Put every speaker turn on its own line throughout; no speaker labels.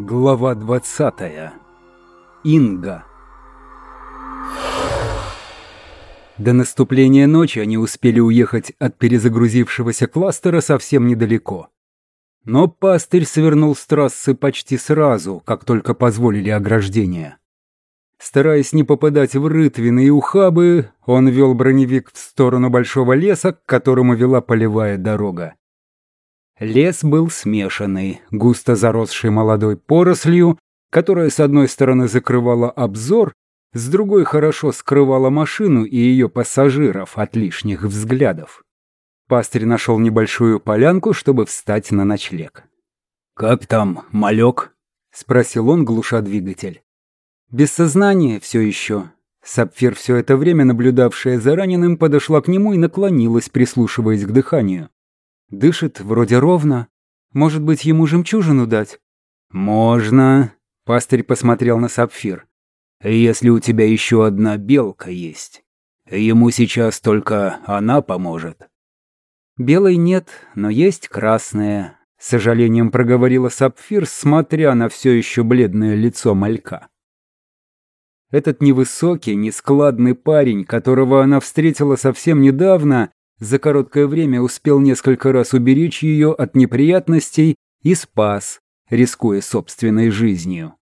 Глава 20. Инга. До наступления ночи они успели уехать от перезагрузившегося кластера совсем недалеко. Но пастырь свернул с трассы почти сразу, как только позволили ограждения. Стараясь не попадать в рытвины и ухабы, он вел броневик в сторону большого леса, к которому вела полевая дорога. Лес был смешанный, густо заросший молодой порослью, которая с одной стороны закрывала обзор, с другой хорошо скрывала машину и ее пассажиров от лишних взглядов. Пастырь нашел небольшую полянку, чтобы встать на ночлег. «Как там, малек?» — спросил он, глуша двигатель. «Без сознания все еще». Сапфир, все это время наблюдавшая за раненым, подошла к нему и наклонилась, прислушиваясь к дыханию. Дышит вроде ровно. Может быть, ему жемчужину дать? Можно. Пастырь посмотрел на сапфир. Если у тебя еще одна белка есть. Ему сейчас только она поможет. Белой нет, но есть красная. С сожалением проговорила сапфир, смотря на все еще бледное лицо малька. Этот невысокий, нескладный парень, которого она встретила совсем недавно, за короткое время успел несколько раз уберечь ее от неприятностей и спас, рискуя собственной жизнью.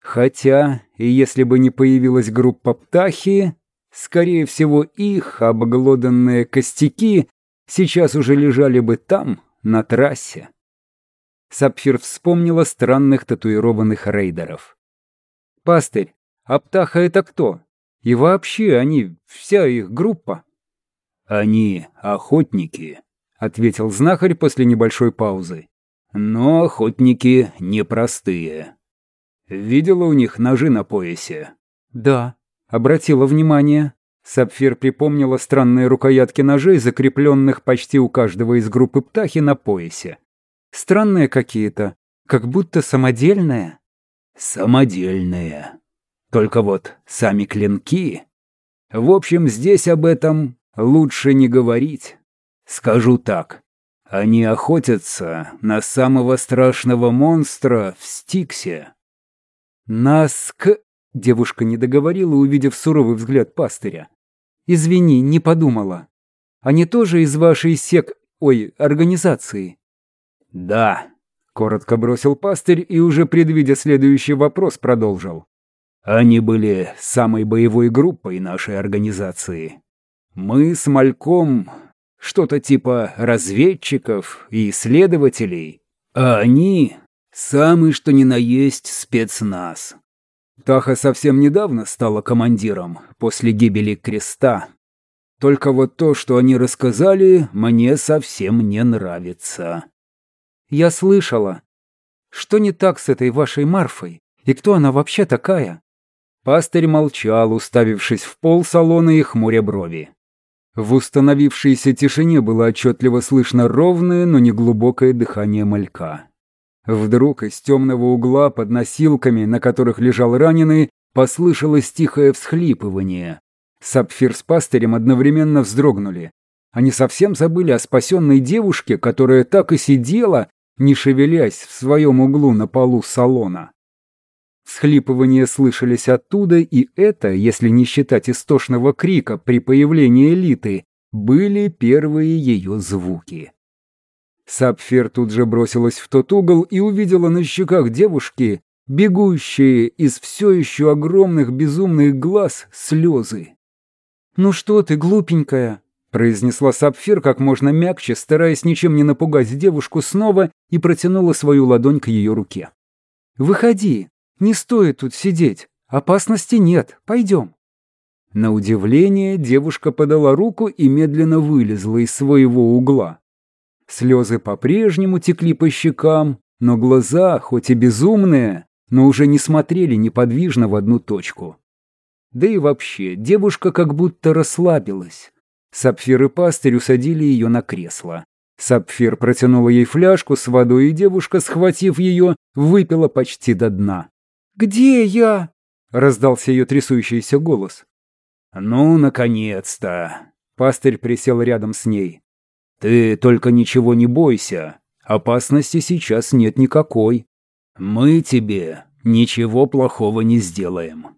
Хотя, и если бы не появилась группа птахи, скорее всего их обглоданные костяки сейчас уже лежали бы там, на трассе. Сапфир вспомнила странных татуированных рейдеров. «Пастырь, а птаха это кто? И вообще они, вся их группа?» «Они охотники», — ответил знахарь после небольшой паузы. «Но охотники непростые. Видела у них ножи на поясе?» «Да», — обратила внимание. Сапфир припомнила странные рукоятки ножей, закрепленных почти у каждого из группы птахи на поясе. «Странные какие-то, как будто самодельные». «Самодельные. Только вот сами клинки...» В общем, здесь об этом лучше не говорить. Скажу так. Они охотятся на самого страшного монстра в Стиксе. Наск... Девушка не договорила, увидев суровый взгляд пастыря. «Извини, не подумала. Они тоже из вашей сек... Ой, организации?» «Да», — коротко бросил пастырь и, уже предвидя следующий вопрос, продолжил. «Они были самой боевой группой нашей организации. Мы с Мальком что-то типа разведчиков и исследователей, а они самый что ни на есть спецназ. Таха совсем недавно стала командиром, после гибели Креста. Только вот то, что они рассказали, мне совсем не нравится. Я слышала. Что не так с этой вашей Марфой? И кто она вообще такая? Пастырь молчал, уставившись в пол салона и хмуря брови. В установившейся тишине было отчетливо слышно ровное, но неглубокое дыхание малька. Вдруг из темного угла под носилками, на которых лежал раненый, послышалось тихое всхлипывание. Сапфир с пастырем одновременно вздрогнули. Они совсем забыли о спасенной девушке, которая так и сидела, не шевелясь в своем углу на полу салона. Схлипывания слышались оттуда, и это, если не считать истошного крика при появлении элиты, были первые ее звуки. Сапфир тут же бросилась в тот угол и увидела на щеках девушки, бегущие из все еще огромных безумных глаз, слезы. «Ну что ты, глупенькая?» произнесла Сапфир как можно мягче, стараясь ничем не напугать девушку снова, и протянула свою ладонь к ее руке. «Выходи, не стоит тут сидеть. Опасности нет. Пойдем». На удивление девушка подала руку и медленно вылезла из своего угла. Слезы по-прежнему текли по щекам, но глаза, хоть и безумные, но уже не смотрели неподвижно в одну точку. Да и вообще, девушка как будто расслабилась. Сапфир и пастырь усадили ее на кресло. Сапфир протянула ей фляжку с водой, и девушка, схватив ее, выпила почти до дна. «Где я?» — раздался ее трясущийся голос. «Ну, наконец-то!» Пастырь присел рядом с ней. «Ты только ничего не бойся. Опасности сейчас нет никакой. Мы тебе ничего плохого не сделаем.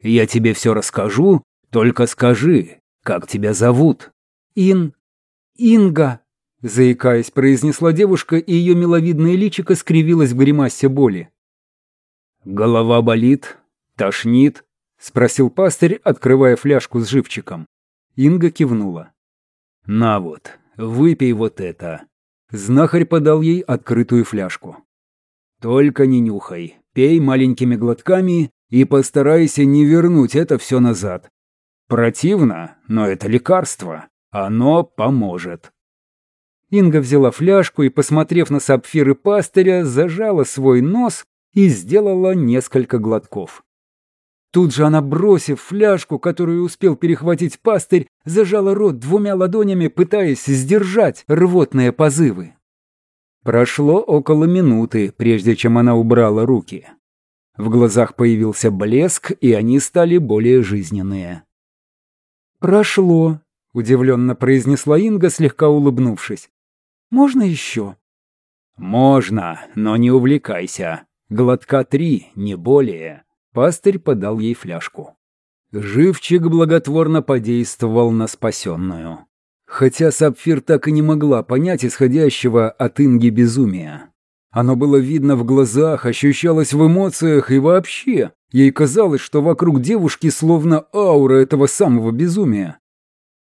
Я тебе все расскажу, только скажи, как тебя зовут?»
«Ин... Инга», — заикаясь, произнесла девушка, и ее миловидное личико скривилось в гримасе боли.
«Голова болит? Тошнит?» — спросил пастырь, открывая фляжку с живчиком. Инга кивнула. «На вот, выпей вот это». Знахарь подал ей открытую фляжку. «Только не нюхай, пей маленькими глотками и постарайся не вернуть это все назад. Противно, но это лекарство. Оно поможет».
Инга взяла фляжку и, посмотрев на сапфиры пастыря, зажала свой нос и сделала несколько глотков. Тут же она, бросив фляжку, которую успел перехватить пастырь, зажала рот двумя ладонями, пытаясь сдержать рвотные позывы. Прошло около минуты, прежде чем она убрала руки. В глазах появился блеск, и они стали более жизненные.
«Прошло», — удивленно произнесла Инга, слегка улыбнувшись. «Можно еще?» «Можно, но не увлекайся. Глотка три, не более». Пастырь подал ей фляжку. Живчик благотворно подействовал на спасенную. Хотя Сапфир так и не могла понять исходящего от Инги безумия. Оно было видно в глазах, ощущалось в эмоциях и вообще. Ей казалось, что вокруг девушки словно аура этого самого безумия.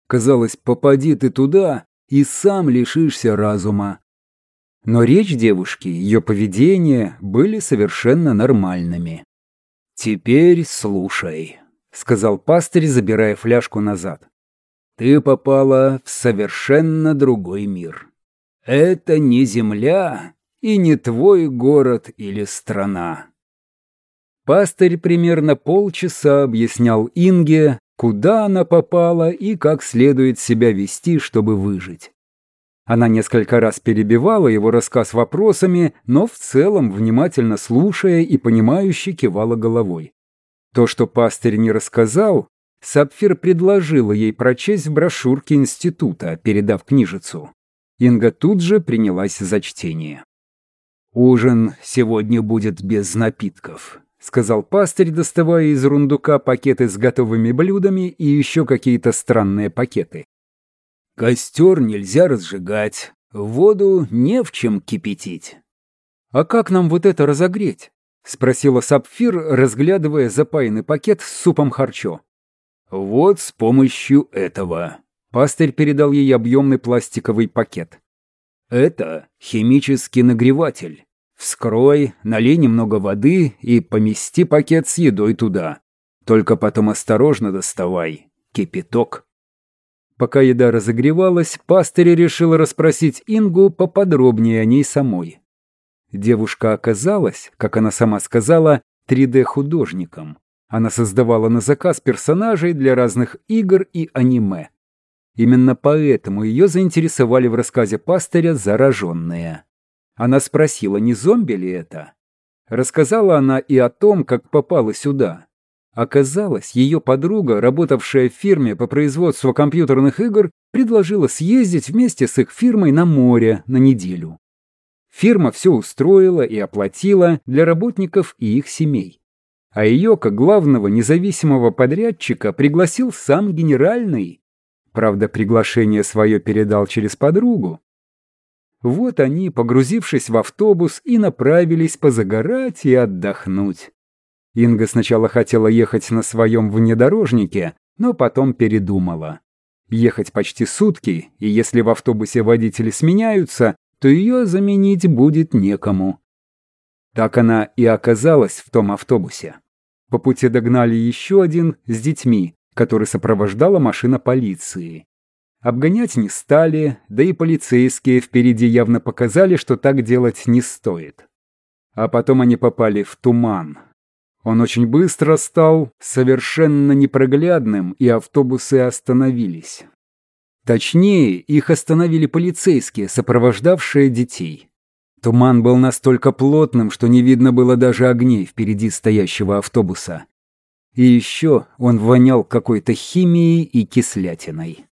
Казалось, попади ты туда, и сам лишишься разума. Но речь девушки, ее поведение были совершенно нормальными. «Теперь слушай», — сказал пастырь, забирая фляжку назад. «Ты попала в совершенно другой мир. Это не земля и не твой город или страна». Пастырь примерно полчаса объяснял Инге, куда она попала и как следует себя вести, чтобы выжить. Она несколько раз перебивала его рассказ вопросами, но в целом, внимательно слушая и понимающе кивала головой. То, что пастырь не рассказал, Сапфир предложила ей прочесть в брошюрке института, передав книжицу. Инга тут же принялась за чтение. «Ужин сегодня будет без напитков», — сказал пастырь, доставая из рундука пакеты с готовыми блюдами и еще какие-то странные пакеты. Костер нельзя разжигать, воду не в чем кипятить. «А как нам вот это разогреть?» — спросила Сапфир, разглядывая запаянный пакет с супом харчо. «Вот с помощью этого». Пастырь передал ей объемный пластиковый пакет. «Это химический нагреватель. Вскрой, налей немного воды и помести пакет с едой туда. Только потом осторожно доставай. Кипяток». Пока еда разогревалась, пастырь решил расспросить Ингу поподробнее о ней самой. Девушка оказалась, как она сама сказала, 3D-художником. Она создавала на заказ персонажей для разных игр и аниме. Именно поэтому ее заинтересовали в рассказе пастыря зараженные. Она спросила, не зомби ли это? Рассказала она и о том, как попала сюда. Оказалось, ее подруга, работавшая в фирме по производству компьютерных игр, предложила съездить вместе с их фирмой на море на неделю. Фирма все устроила и оплатила для работников и их семей. А ее, как главного независимого подрядчика, пригласил сам генеральный. Правда, приглашение свое передал через подругу. Вот они, погрузившись в автобус, и направились позагорать и отдохнуть. Инга сначала хотела ехать на своем внедорожнике, но потом передумала. Ехать почти сутки, и если в автобусе водители сменяются, то ее заменить будет некому. Так она и оказалась в том автобусе. По пути догнали еще один с детьми, который сопровождала машина полиции. Обгонять не стали, да и полицейские впереди явно показали, что так делать не стоит. А потом они попали в туман, он очень быстро стал совершенно непроглядным, и автобусы остановились. Точнее, их остановили полицейские, сопровождавшие детей. Туман был настолько плотным, что не видно было даже огней впереди стоящего автобуса. И еще он вонял какой-то химией и кислятиной.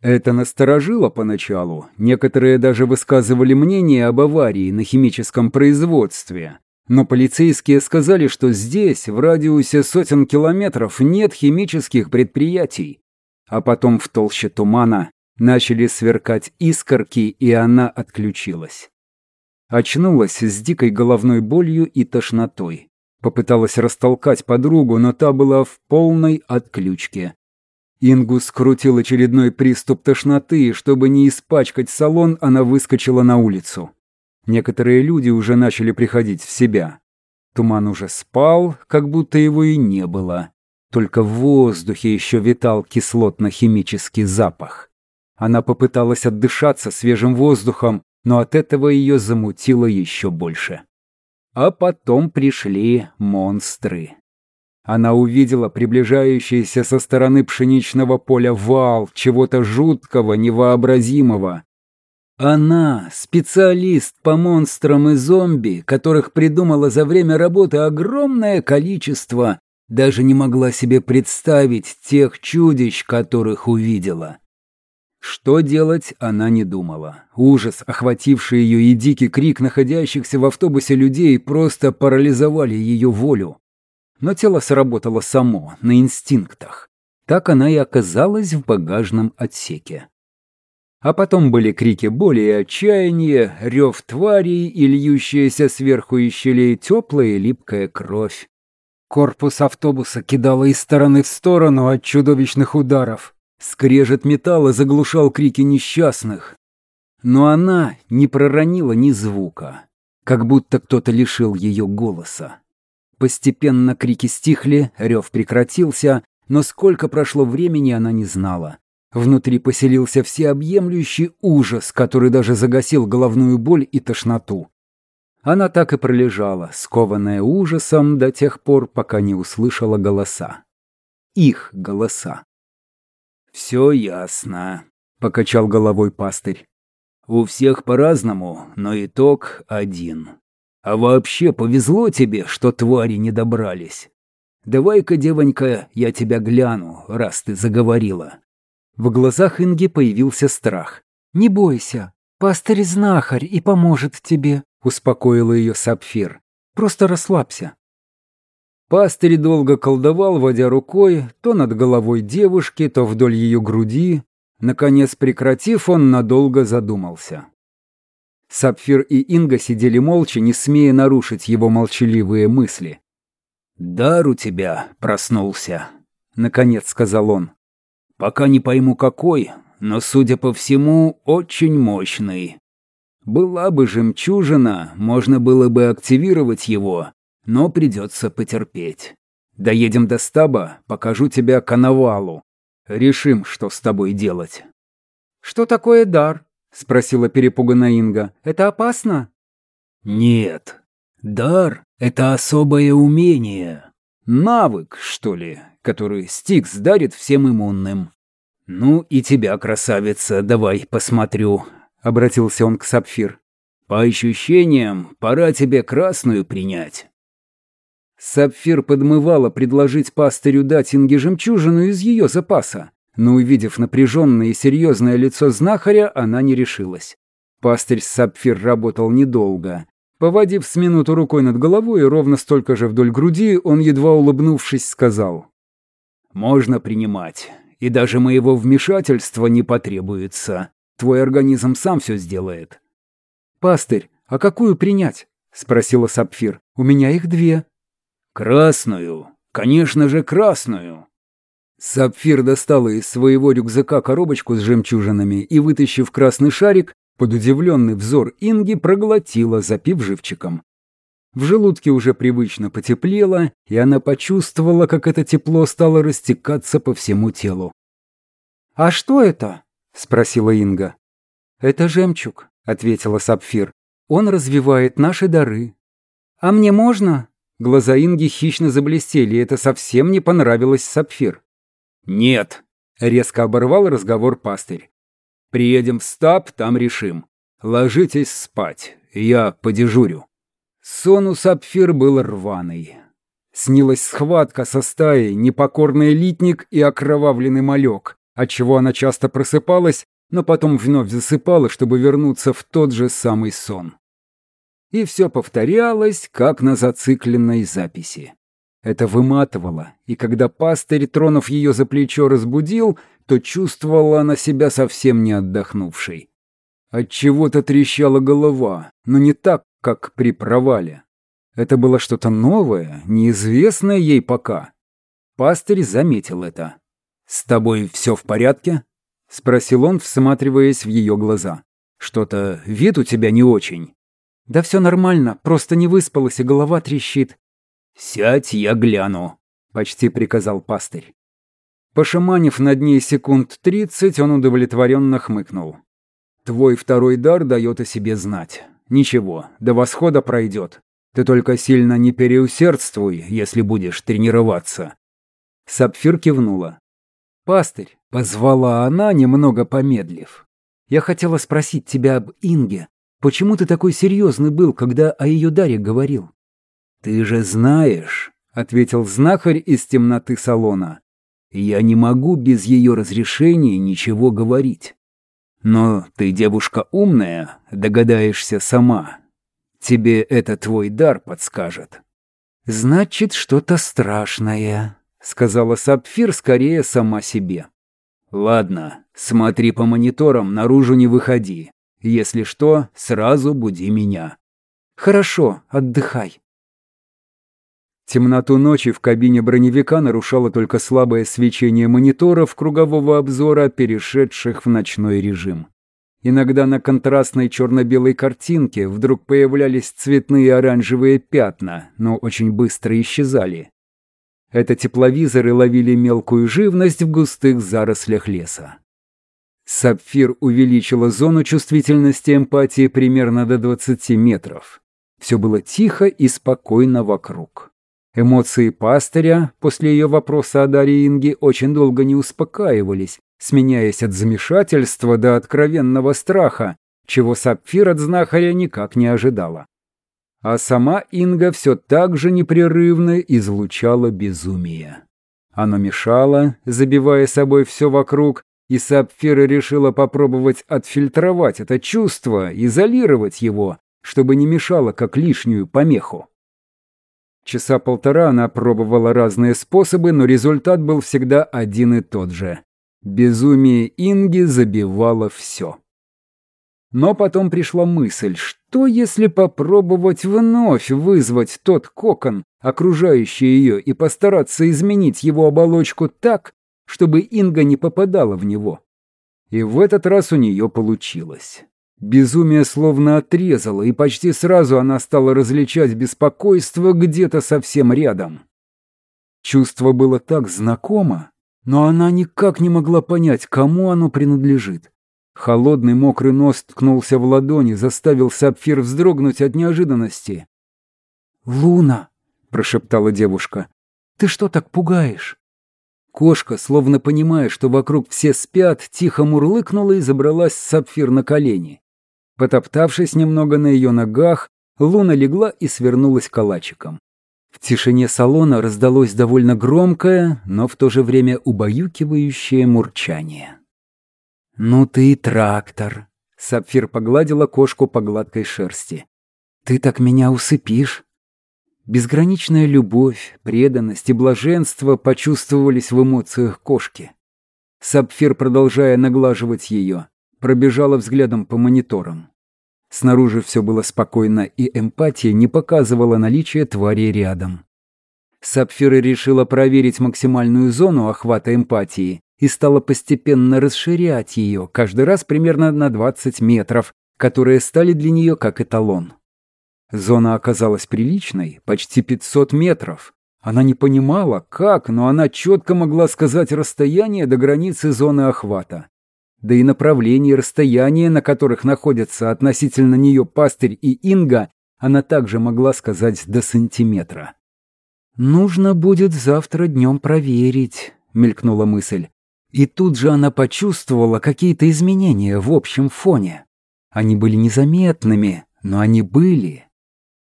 Это насторожило поначалу. Некоторые даже высказывали мнение об аварии на химическом производстве. Но полицейские сказали, что здесь, в радиусе сотен километров, нет химических предприятий. А потом в толще тумана начали сверкать искорки, и она отключилась. Очнулась с дикой головной болью и тошнотой. Попыталась растолкать подругу, но та была в полной отключке. Ингу скрутил очередной приступ тошноты, и чтобы не испачкать салон, она выскочила на улицу. Некоторые люди уже начали приходить в себя. Туман уже спал, как будто его и не было. Только в воздухе еще витал кислотно-химический запах. Она попыталась отдышаться свежим воздухом, но от этого ее замутило еще больше. А потом пришли монстры. Она увидела приближающийся со стороны пшеничного поля вал чего-то жуткого, невообразимого. Она, специалист по монстрам и зомби, которых придумала за время работы огромное количество, даже не могла себе представить тех чудищ, которых увидела. Что делать, она не думала. Ужас, охвативший ее и дикий крик находящихся в автобусе людей, просто парализовали ее волю. Но тело сработало само, на инстинктах. Так она и оказалась в багажном отсеке. А потом были крики боли и отчаяния, рев тварей и льющаяся сверху из щелей теплая липкая кровь. Корпус автобуса кидало из стороны в сторону от чудовищных ударов. Скрежет металла заглушал крики несчастных. Но она не проронила ни звука, как будто кто-то лишил ее голоса. Постепенно крики стихли, рев прекратился, но сколько прошло времени, она не знала. Внутри поселился всеобъемлющий ужас, который даже загасил головную боль и тошноту. Она так и пролежала, скованная ужасом до тех пор, пока не услышала голоса. Их голоса. «Все ясно», — покачал головой пастырь. «У всех по-разному, но итог один. А вообще повезло тебе, что твари не добрались. Давай-ка, девонька, я тебя гляну, раз ты заговорила». В глазах Инги появился страх. «Не бойся, пастырь-знахарь и поможет тебе», — успокоила ее Сапфир. «Просто расслабься». Пастырь долго колдовал, водя рукой, то над головой девушки, то вдоль ее груди. Наконец, прекратив, он надолго задумался. Сапфир и Инга сидели молча, не смея нарушить его молчаливые мысли. «Дар у тебя проснулся», — наконец сказал он. «Пока не пойму какой, но, судя по всему, очень мощный. Была бы жемчужина, можно было бы активировать его, но придется потерпеть. Доедем до стаба, покажу тебя коновалу. Решим, что с тобой делать».
«Что такое дар?» — спросила перепуганная Инга. «Это опасно?»
«Нет. Дар — это особое умение. Навык, что ли, который Стикс дарит всем иммунным. Ну и тебя, красавица, давай посмотрю», — обратился он к Сапфир. «По ощущениям, пора тебе красную принять». Сапфир подмывала предложить пастырю дать Инге жемчужину из ее запаса, но, увидев напряженное и серьезное лицо знахаря, она не решилась. Пастырь Сапфир работал недолго. Поводив с минуту рукой над головой и ровно столько же вдоль груди, он, едва улыбнувшись, сказал. «Можно принимать, и даже моего вмешательства не потребуется. Твой организм сам все сделает».
«Пастырь, а какую принять?» — спросила Сапфир. «У меня их две».
«Красную! Конечно же, красную!» Сапфир достала из своего рюкзака коробочку с жемчужинами и, вытащив красный шарик, под удивленный взор Инги проглотила, запив живчиком. В желудке уже привычно потеплело, и она почувствовала, как это тепло стало растекаться по всему телу.
«А что это?» — спросила Инга.
«Это жемчуг», — ответила Сапфир.
«Он развивает наши дары». «А мне можно?»
Глаза Инги хищно заблестели, и это совсем не понравилось Сапфир. «Нет», — резко оборвал разговор пастырь. «Приедем в стаб, там решим. Ложитесь спать, я подежурю». Сон у Сапфир был рваный. Снилась схватка со стаей, непокорный литник и окровавленный малек, отчего она часто просыпалась, но потом вновь засыпала, чтобы вернуться в тот же самый сон.
и все повторялось, как на зацикленной записи. Это выматывало, и когда пастырь, тронув ее за плечо, разбудил, то чувствовала она себя совсем не отдохнувшей. От чего то трещала голова, но не так, как при провале. Это было что-то новое, неизвестное ей пока. Пастырь заметил это. «С тобой все в порядке?» — спросил он, всматриваясь в ее глаза. «Что-то вид у тебя не очень». «Да все нормально, просто не выспалась и голова трещит». «Сядь, я гляну», — почти приказал пастырь. Пошаманив над ней секунд тридцать, он удовлетворенно хмыкнул. «Твой второй дар дает о себе знать. Ничего, до восхода пройдет. Ты только сильно не переусердствуй, если будешь тренироваться». Сапфир кивнула. «Пастырь», — позвала она, немного помедлив. «Я хотела спросить тебя об Инге. Почему ты такой серьезный был, когда о ее даре говорил?» «Ты же знаешь», — ответил знахарь из темноты салона. «Я не могу без ее разрешения ничего говорить. Но ты девушка умная, догадаешься сама. Тебе это твой дар подскажет». «Значит, что-то страшное», сказала Сапфир скорее сама себе. «Ладно, смотри по мониторам, наружу не выходи. Если что, сразу буди меня». «Хорошо, отдыхай». Темноту ночи в кабине броневика нарушало только слабое свечение мониторов кругового обзора, перешедших в ночной режим. Иногда на контрастной черно-белой картинке вдруг появлялись цветные оранжевые пятна, но очень быстро исчезали. Это тепловизоры ловили мелкую живность в густых зарослях леса. Сапфир увеличила зону чувствительности эмпатии примерно до 20 метров. Все было тихо и спокойно вокруг. Эмоции пастыря после ее вопроса о Дарье Инге очень долго не успокаивались, сменяясь от замешательства до откровенного страха, чего Сапфир от знахаря никак не ожидала а сама Инга все так же непрерывно излучала безумие. Оно мешало, забивая собой все вокруг, и Сапфира решила попробовать отфильтровать это чувство, изолировать его, чтобы не мешало как лишнюю помеху. Часа полтора она пробовала разные способы, но результат был всегда один и тот же. Безумие Инги забивало все. Но потом пришла мысль, что если попробовать вновь вызвать тот кокон, окружающий ее, и постараться изменить его оболочку так, чтобы Инга не попадала в него. И в этот раз у нее получилось. Безумие словно отрезало, и почти сразу она стала различать беспокойство где-то совсем рядом. Чувство было так знакомо, но она никак не могла понять, кому оно принадлежит. Холодный мокрый нос ткнулся в ладони, заставил Сапфир вздрогнуть от неожиданности. «Луна!» — прошептала девушка. «Ты что так пугаешь?» Кошка, словно понимая, что вокруг все спят, тихо мурлыкнула и забралась Сапфир на колени. Потоптавшись немного на ее ногах, Луна легла и свернулась калачиком. В тишине салона раздалось довольно громкое, но в то же время убаюкивающее мурчание. «Ну ты и трактор!» Сапфир погладила кошку по гладкой шерсти. «Ты так меня усыпишь!» Безграничная любовь, преданность и блаженство почувствовались в эмоциях кошки. Сапфир, продолжая наглаживать ее, пробежала взглядом по мониторам. Снаружи все было спокойно, и эмпатия не показывала наличие твари рядом. Сапфир решила проверить максимальную зону охвата эмпатии и стала постепенно расширять ее, каждый раз примерно на 20 метров, которые стали для нее как эталон. Зона оказалась приличной, почти 500 метров. Она не понимала, как, но она четко могла сказать расстояние до границы зоны охвата. Да и направление и расстояние, на которых находятся относительно нее пастырь и Инга, она также могла сказать до сантиметра. «Нужно будет завтра днем проверить», — мелькнула мысль. И тут же она почувствовала какие-то изменения в общем фоне. Они были незаметными, но они были.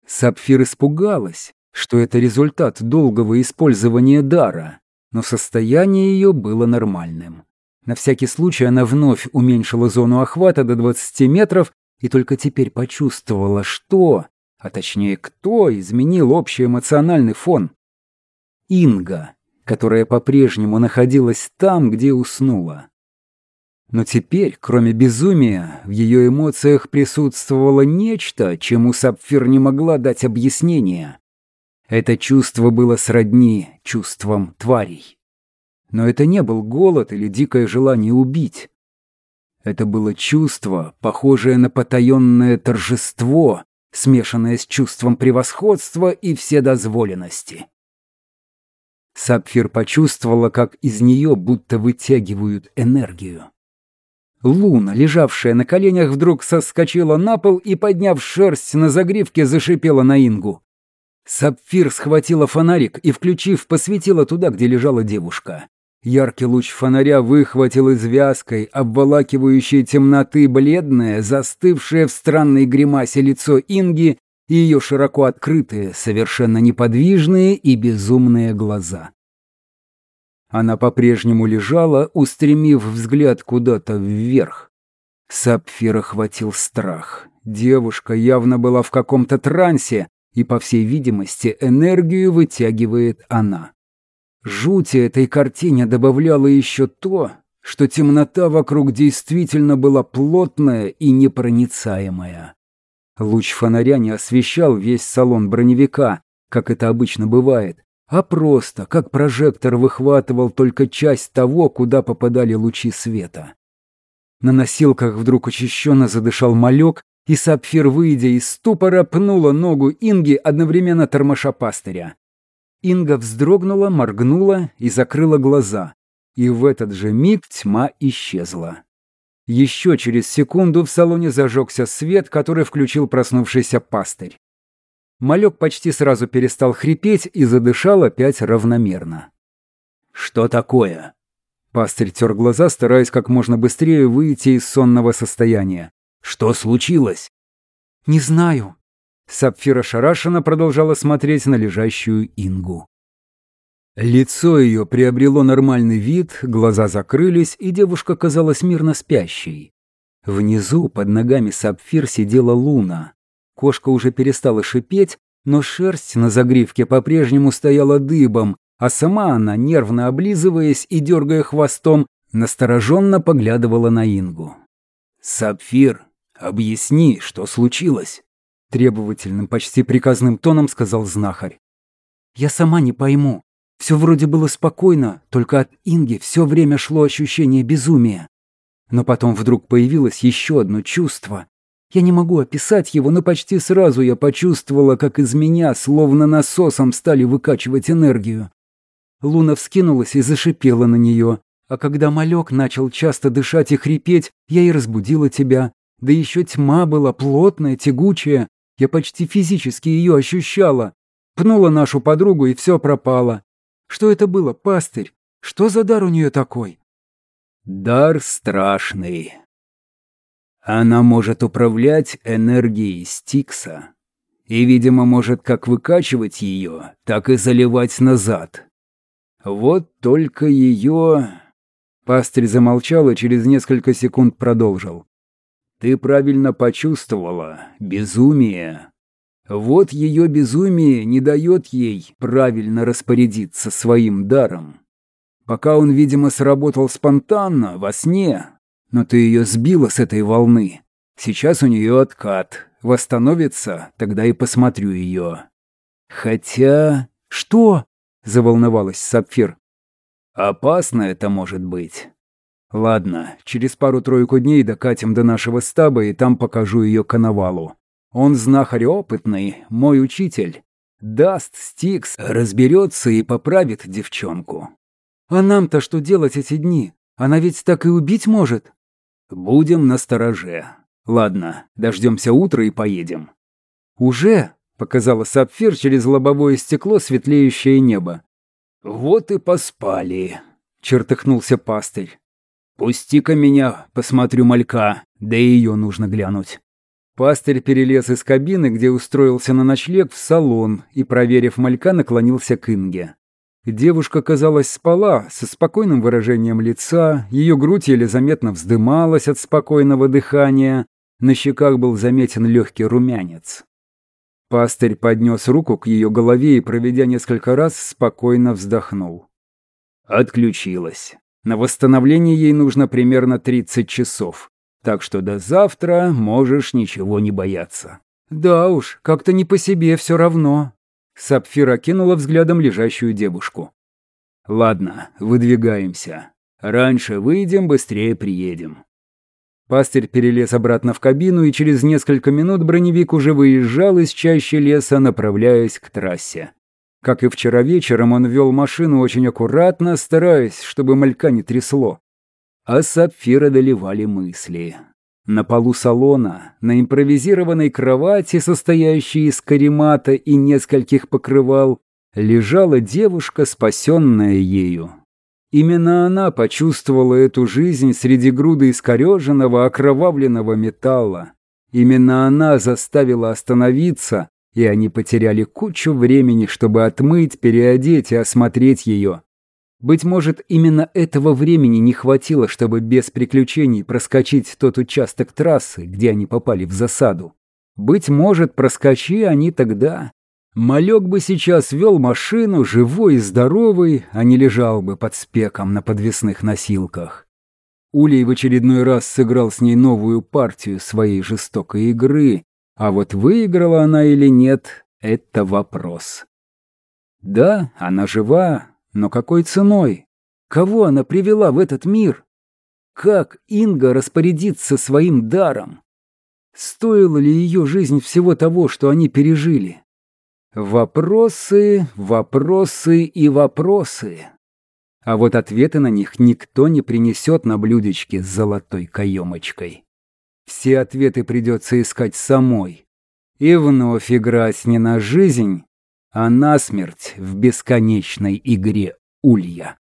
Сапфир испугалась, что это результат долгого использования дара, но состояние ее было нормальным. На всякий случай она вновь уменьшила зону охвата до 20 метров и только теперь почувствовала, что, А точнее, кто изменил общий эмоциональный фон? Инга, которая по-прежнему находилась там, где уснула. Но теперь, кроме безумия, в ее эмоциях присутствовало нечто, чему Сапфир не могла дать объяснение. Это чувство было сродни чувствам тварей. Но это не был голод или дикое желание убить. Это было чувство, похожее на потаенное торжество, смешанное с чувством превосходства и вседозволенности. Сапфир почувствовала, как из нее будто вытягивают энергию. Луна, лежавшая на коленях, вдруг соскочила на пол и, подняв шерсть на загривке, зашипела на Ингу. Сапфир схватила фонарик и, включив, посветила туда, где лежала девушка. Яркий луч фонаря выхватил из вязкой, обволакивающей темноты бледное, застывшее в странной гримасе лицо Инги и ее широко открытые, совершенно неподвижные и безумные глаза. Она по-прежнему лежала, устремив взгляд куда-то вверх. Сапфир охватил страх. Девушка явно была в каком-то трансе, и, по всей видимости, энергию вытягивает она. Жути этой картине добавляло еще то, что темнота вокруг действительно была плотная и непроницаемая. Луч фонаря не освещал весь салон броневика, как это обычно бывает, а просто, как прожектор выхватывал только часть того, куда попадали лучи света. На носилках вдруг учащенно задышал малек, и Сапфир, выйдя из ступора, пнула ногу Инги, одновременно тормоша пастыря. Инга вздрогнула, моргнула и закрыла глаза. И в этот же миг тьма исчезла. Еще через секунду в салоне зажегся свет, который включил проснувшийся пастырь. Малек почти сразу перестал хрипеть и задышал опять равномерно. «Что такое?» Пастырь тер глаза, стараясь как можно быстрее выйти из сонного состояния. «Что случилось?» «Не знаю», Сапфира шарашина продолжала смотреть на лежащую Ингу. Лицо ее приобрело нормальный вид, глаза закрылись, и девушка казалась мирно спящей. Внизу, под ногами Сапфир, сидела Луна. Кошка уже перестала шипеть, но шерсть на загривке по-прежнему стояла дыбом, а сама она, нервно облизываясь и дергая хвостом, настороженно поглядывала на Ингу. «Сапфир, объясни, что случилось?» Требовательным, почти приказным тоном сказал знахарь. «Я сама не пойму. Все вроде было спокойно, только от Инги все время шло ощущение безумия. Но потом вдруг появилось еще одно чувство. Я не могу описать его, но почти сразу я почувствовала, как из меня, словно насосом, стали выкачивать энергию. Луна вскинулась и зашипела на нее, а когда малек начал часто дышать и хрипеть, я и разбудила тебя. Да еще тьма была плотная, тягучая, я почти физически ее ощущала. Пнула нашу подругу, и все пропало. Что это было, пастырь? Что за дар у нее такой?
Дар страшный. Она может управлять энергией Стикса. И, видимо, может как выкачивать ее, так и заливать назад. Вот только ее... Пастырь замолчал и через несколько секунд продолжил. Ты правильно почувствовала. Безумие. Вот ее безумие не дает ей правильно распорядиться своим даром. Пока он, видимо, сработал спонтанно, во сне, но ты ее сбила с этой волны. Сейчас у нее откат. Восстановится, тогда и посмотрю ее. Хотя... Что? Заволновалась Сапфир. Опасно это может быть. Ладно, через пару-тройку дней докатим до нашего стаба, и там покажу ее коновалу. Он знахарь опытный, мой учитель. Даст Стикс, разберется и поправит девчонку.
А нам-то что делать эти дни? Она ведь так и убить может.
Будем настороже. Ладно, дождемся утра и поедем.
Уже? Показала сапфир через лобовое стекло светлеющее небо.
Вот и поспали,
чертыхнулся пастырь.
«Пусти-ка меня, посмотрю малька, да и ее нужно глянуть».
Пастырь перелез из кабины, где устроился на ночлег, в салон и, проверив малька, наклонился к Инге. Девушка, казалось, спала, со спокойным выражением лица, ее грудь еле заметно вздымалась от спокойного дыхания, на щеках был заметен легкий румянец. Пастырь поднес руку к ее голове и, проведя несколько раз, спокойно вздохнул. Отключилась. На восстановление ей нужно примерно 30 часов. Так что до завтра можешь ничего не бояться. Да уж, как-то не по себе все равно. Сапфира кинула взглядом лежащую девушку. Ладно, выдвигаемся. Раньше выйдем, быстрее приедем. Пастырь перелез обратно в кабину, и через несколько минут броневик уже выезжал из чащи леса, направляясь к трассе. Как и вчера вечером, он вел машину очень аккуратно, стараясь, чтобы малька не трясло. А сапфира доливали мысли. На полу салона, на импровизированной кровати, состоящей из каремата и нескольких покрывал, лежала девушка, спасенная ею. Именно она почувствовала эту жизнь среди груды искореженного, окровавленного металла. Именно она заставила остановиться, и они потеряли кучу времени, чтобы отмыть, переодеть и осмотреть ее. Быть может, именно этого времени не хватило, чтобы без приключений проскочить тот участок трассы, где они попали в засаду. Быть может, проскочи они тогда. Малек бы сейчас вел машину, живой и здоровый, а не лежал бы под спеком на подвесных носилках. Улей в очередной раз сыграл с ней новую партию своей жестокой игры, а вот выиграла она или нет — это вопрос. Да, она жива, но какой ценой? Кого она привела в этот мир? Как Инга распорядится своим даром? Стоила ли ее жизнь всего того, что они пережили? Вопросы, вопросы и вопросы. А вот ответы на них никто не принесет на блюдечке с золотой каемочкой. Все ответы придется искать самой. И вновь играть не на жизнь, а на смерть в бесконечной игре улья.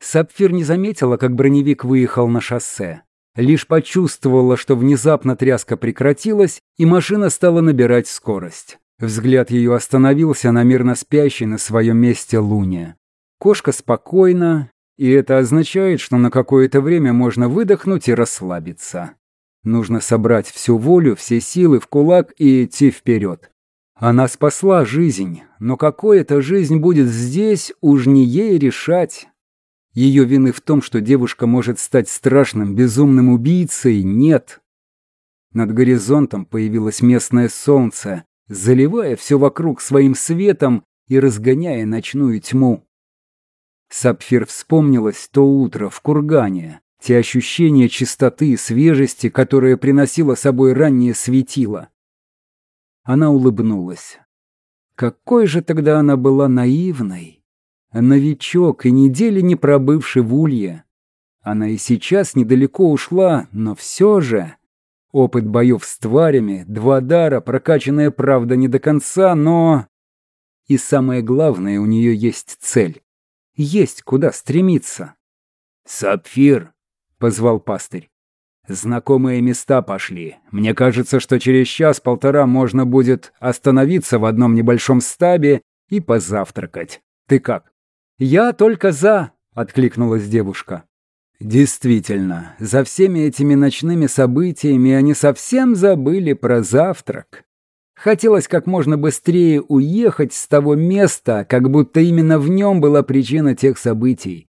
Сапфир не заметила, как броневик выехал на шоссе. Лишь почувствовала, что внезапно тряска прекратилась, и машина стала набирать скорость. Взгляд ее остановился на мирно спящей на своем месте Луне. Кошка спокойна, и это означает, что на какое-то время можно выдохнуть и расслабиться. Нужно собрать всю волю, все силы в кулак и идти вперед. Она спасла жизнь, но какой эта жизнь будет здесь, уж не ей решать. Ее вины в том, что девушка может стать страшным, безумным убийцей, нет. Над горизонтом появилось местное солнце, заливая все вокруг своим светом и разгоняя ночную тьму. Сапфир вспомнилось то утро в кургане, те ощущения чистоты свежести, которые приносило собой раннее светило. Она улыбнулась. Какой же тогда она была наивной. Новичок и недели не пробывший в улье. Она и сейчас недалеко ушла, но все же... Опыт боев с тварями, два дара, прокачанная правда не до конца, но... И самое главное, у нее есть цель. Есть куда стремиться. «Сапфир!» — позвал пастырь. Знакомые места пошли. Мне кажется, что через час-полтора можно будет остановиться в одном небольшом стабе и позавтракать. Ты как? Я только за, откликнулась девушка. Действительно, за всеми этими ночными событиями они совсем забыли про завтрак. Хотелось как можно быстрее уехать с того места, как будто именно в нем была причина тех событий.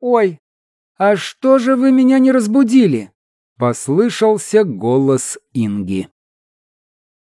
«Ой, «А что же вы меня не разбудили?» — послышался голос Инги.